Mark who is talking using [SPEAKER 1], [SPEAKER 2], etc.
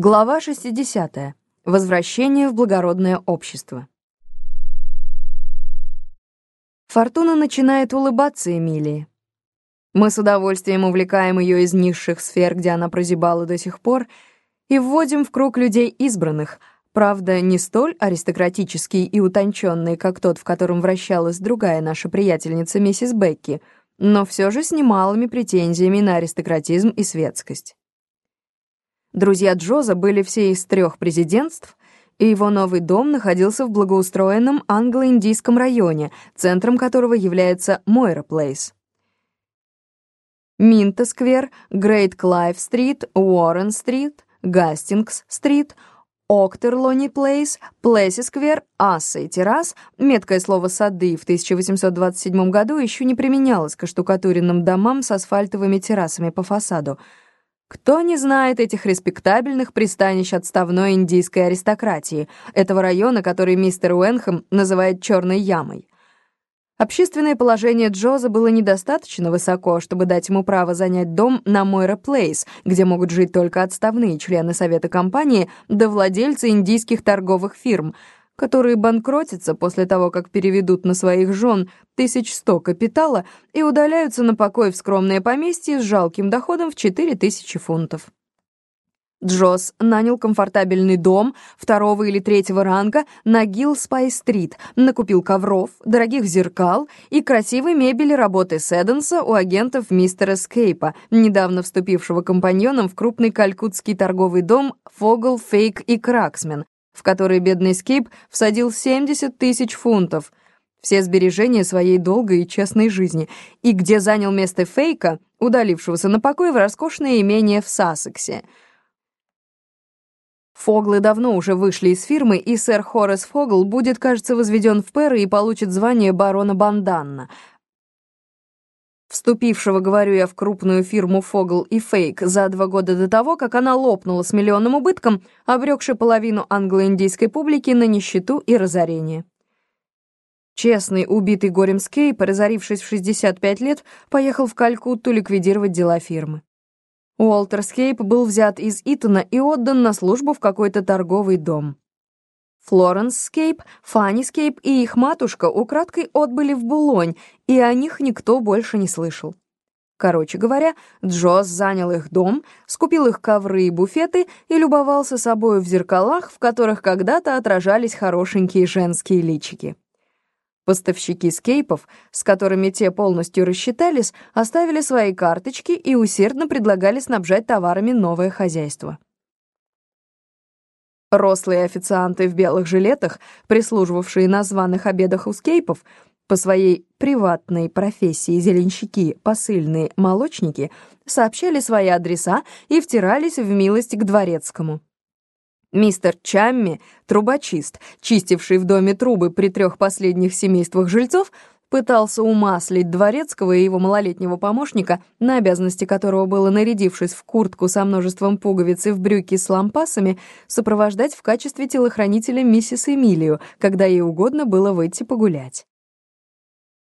[SPEAKER 1] Глава 60. Возвращение в благородное общество. Фортуна начинает улыбаться Эмилии. Мы с удовольствием увлекаем ее из низших сфер, где она прозябала до сих пор, и вводим в круг людей избранных, правда, не столь аристократический и утонченный, как тот, в котором вращалась другая наша приятельница миссис Бекки, но все же с немалыми претензиями на аристократизм и светскость. Друзья Джоза были все из трех президентств, и его новый дом находился в благоустроенном англо-индийском районе, центром которого является Мойра Плейс. Минта-сквер, Грейт-Клайв-стрит, Уоррен-стрит, Гастингс-стрит, Октерлони-плейс, Плесси-сквер, Ассей-террас, меткое слово «сады» в 1827 году еще не применялось к оштукатуренным домам с асфальтовыми террасами по фасаду — кто не знает этих респектабельных пристанищ отставной индийской аристократии, этого района, который мистер Уэнхэм называет «черной ямой»? Общественное положение Джоза было недостаточно высоко, чтобы дать ему право занять дом на Мойра Плейс, где могут жить только отставные члены совета компании да владельцы индийских торговых фирм — которые банкротятся после того, как переведут на своих жен тысяч сто капитала и удаляются на покой в скромное поместье с жалким доходом в четыре тысячи фунтов. Джосс нанял комфортабельный дом второго или третьего ранга на Гилл-Спай-стрит, накупил ковров, дорогих зеркал и красивой мебели работы Седенса у агентов мистера Скейпа, недавно вступившего компаньоном в крупный калькутский торговый дом Фогл, Фейк и Краксмен, в который бедный Скейп всадил 70 тысяч фунтов, все сбережения своей долгой и честной жизни, и где занял место Фейка, удалившегося на покой в роскошное имение в Сассексе. Фоглы давно уже вышли из фирмы, и сэр Хоррес Фогл будет, кажется, возведен в пэры и получит звание барона Банданна — вступившего, говорю я, в крупную фирму Фогл и Фейк за два года до того, как она лопнула с миллионным убытком, обрекши половину англо-индийской публики на нищету и разорение. Честный, убитый горем Скейп, разорившись в 65 лет, поехал в Калькутту ликвидировать дела фирмы. Уолтер Скейп был взят из Итона и отдан на службу в какой-то торговый дом. Флоренс Скейп, Фанни Скейп и их матушка украдкой отбыли в Булонь, и о них никто больше не слышал. Короче говоря, Джосс занял их дом, скупил их ковры и буфеты и любовался собою в зеркалах, в которых когда-то отражались хорошенькие женские личики. Поставщики скейпов, с которыми те полностью рассчитались, оставили свои карточки и усердно предлагали снабжать товарами новое хозяйство. Рослые официанты в белых жилетах, прислуживавшие на званых обедах у скейпов, по своей приватной профессии зеленщики, посыльные, молочники, сообщали свои адреса и втирались в милость к дворецкому. Мистер Чамми, трубочист, чистивший в доме трубы при трех последних семействах жильцов, пытался умаслить Дворецкого и его малолетнего помощника, на обязанности которого было, нарядившись в куртку со множеством пуговиц и в брюки с лампасами, сопровождать в качестве телохранителя миссис Эмилию, когда ей угодно было выйти погулять.